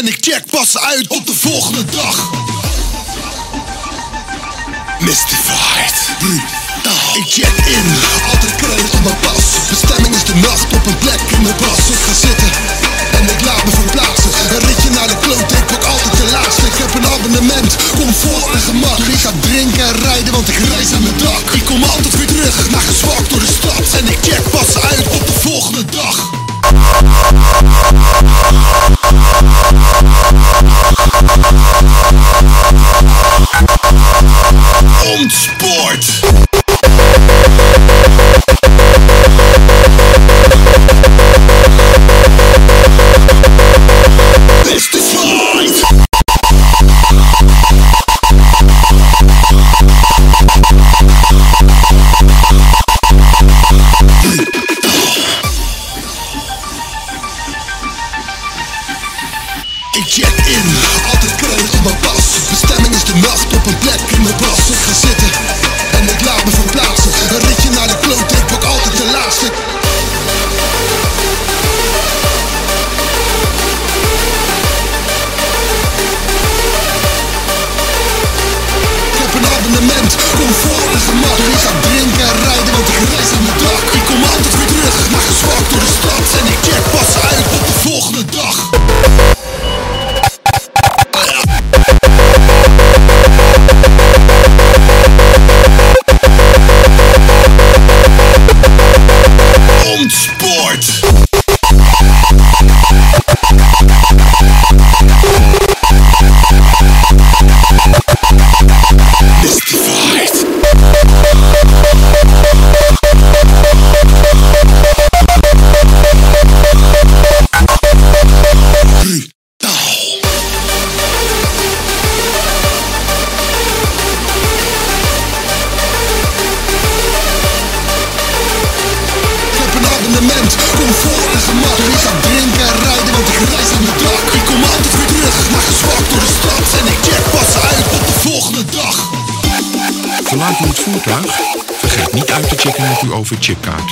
En ik check pas uit op de volgende dag. Mystified. Brutaal. Ik check in, altijd krijg op mijn pas. Bestemming is de nacht op een plek in de bas. Ik ga zitten en ik laat me verplaatsen. Een ritje naar de kloot, ik pak altijd de laatste. Ik heb een abonnement, comfort en gemak. Ik ga drinken en rijden, want ik reis aan mijn Ik check in, altijd krijg op mijn pas. Bestemming is de nacht op een plek in de bas. Ik ga zitten en ik laat me verplaatsen. Een ritje naar de kloot, ik pak altijd de laatste. Ik heb een abonnement, comfort en gemak. Ik ga drinken en rijden, want ik reis aan mijn dak. Start! Ik ga drinken en rijden, want ik reis aan mijn dak. Ik kom altijd weer terug, naar gezwakt door de stad. En ik check pas uit de volgende dag. Verlaat u het voertuig? Vergeet niet uit te checken met uw OV-chipkaart.